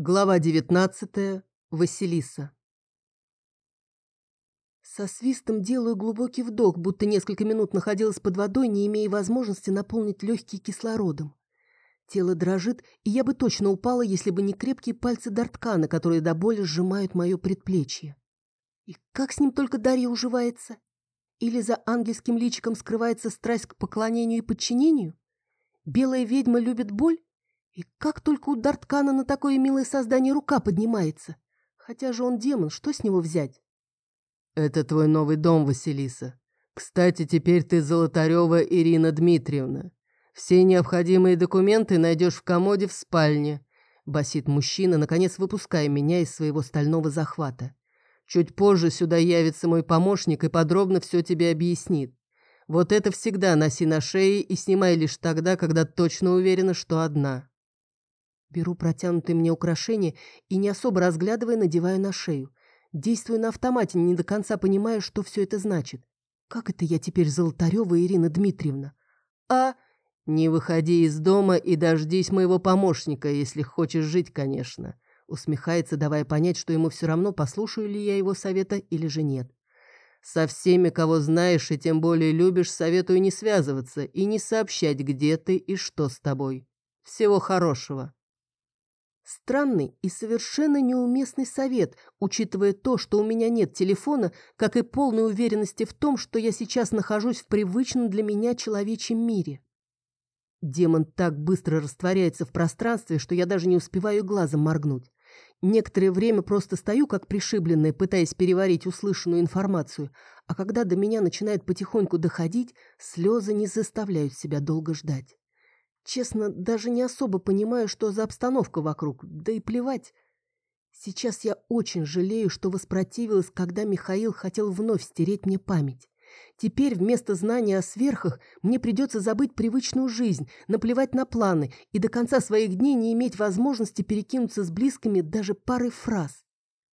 Глава 19. Василиса. Со свистом делаю глубокий вдох, будто несколько минут находилась под водой, не имея возможности наполнить легкие кислородом. Тело дрожит, и я бы точно упала, если бы не крепкие пальцы Дарткана, которые до боли сжимают мое предплечье. И как с ним только Дарья уживается? Или за ангельским личиком скрывается страсть к поклонению и подчинению? Белая ведьма любит боль? И как только у Дарткана на такое милое создание рука поднимается. Хотя же он демон, что с него взять? Это твой новый дом, Василиса. Кстати, теперь ты Золотарева Ирина Дмитриевна. Все необходимые документы найдешь в комоде в спальне. Басит мужчина, наконец выпуская меня из своего стального захвата. Чуть позже сюда явится мой помощник и подробно все тебе объяснит. Вот это всегда носи на шее и снимай лишь тогда, когда точно уверена, что одна. Беру протянутые мне украшения и, не особо разглядывая, надеваю на шею. Действую на автомате, не до конца понимая, что все это значит. Как это я теперь Золотарева Ирина Дмитриевна? А... «Не выходи из дома и дождись моего помощника, если хочешь жить, конечно», усмехается, давая понять, что ему все равно, послушаю ли я его совета или же нет. «Со всеми, кого знаешь и тем более любишь, советую не связываться и не сообщать, где ты и что с тобой. Всего хорошего». Странный и совершенно неуместный совет, учитывая то, что у меня нет телефона, как и полной уверенности в том, что я сейчас нахожусь в привычном для меня человечьем мире. Демон так быстро растворяется в пространстве, что я даже не успеваю глазом моргнуть. Некоторое время просто стою как пришибленная, пытаясь переварить услышанную информацию, а когда до меня начинает потихоньку доходить, слезы не заставляют себя долго ждать. Честно, даже не особо понимаю, что за обстановка вокруг, да и плевать. Сейчас я очень жалею, что воспротивилась, когда Михаил хотел вновь стереть мне память. Теперь вместо знания о сверхах мне придется забыть привычную жизнь, наплевать на планы и до конца своих дней не иметь возможности перекинуться с близкими даже парой фраз.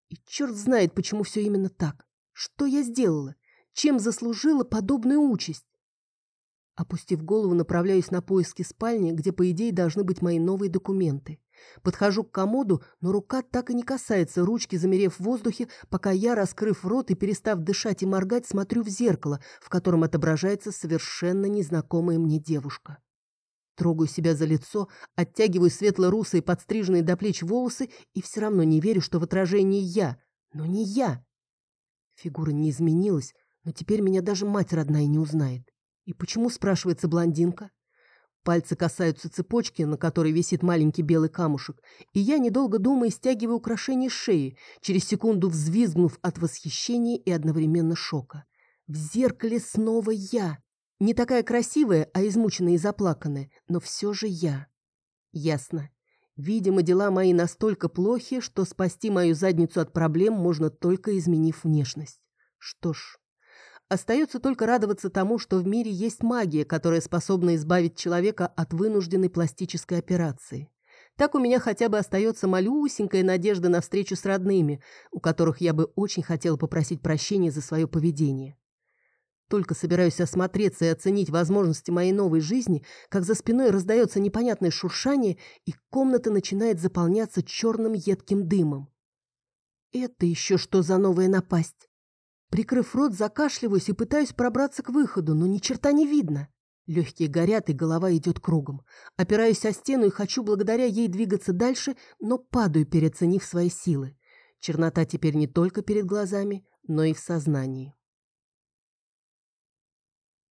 И черт знает, почему все именно так. Что я сделала? Чем заслужила подобную участь? Опустив голову, направляюсь на поиски спальни, где, по идее, должны быть мои новые документы. Подхожу к комоду, но рука так и не касается ручки, замерев в воздухе, пока я, раскрыв рот и перестав дышать и моргать, смотрю в зеркало, в котором отображается совершенно незнакомая мне девушка. Трогаю себя за лицо, оттягиваю светло-русые, подстриженные до плеч волосы и все равно не верю, что в отражении я. Но не я. Фигура не изменилась, но теперь меня даже мать родная не узнает. И почему, спрашивается блондинка? Пальцы касаются цепочки, на которой висит маленький белый камушек, и я, недолго думая, стягиваю украшение шеи, через секунду взвизгнув от восхищения и одновременно шока. В зеркале снова я. Не такая красивая, а измученная и заплаканная, но все же я. Ясно. Видимо, дела мои настолько плохи, что спасти мою задницу от проблем можно только изменив внешность. Что ж, Остается только радоваться тому, что в мире есть магия, которая способна избавить человека от вынужденной пластической операции. Так у меня хотя бы остается малюсенькая надежда на встречу с родными, у которых я бы очень хотела попросить прощения за свое поведение. Только собираюсь осмотреться и оценить возможности моей новой жизни, как за спиной раздается непонятное шуршание, и комната начинает заполняться черным едким дымом. Это еще что за новая напасть? Прикрыв рот, закашливаюсь и пытаюсь пробраться к выходу, но ни черта не видно. Легкие горят, и голова идет кругом. Опираюсь о стену и хочу благодаря ей двигаться дальше, но падаю, переоценив свои силы. Чернота теперь не только перед глазами, но и в сознании.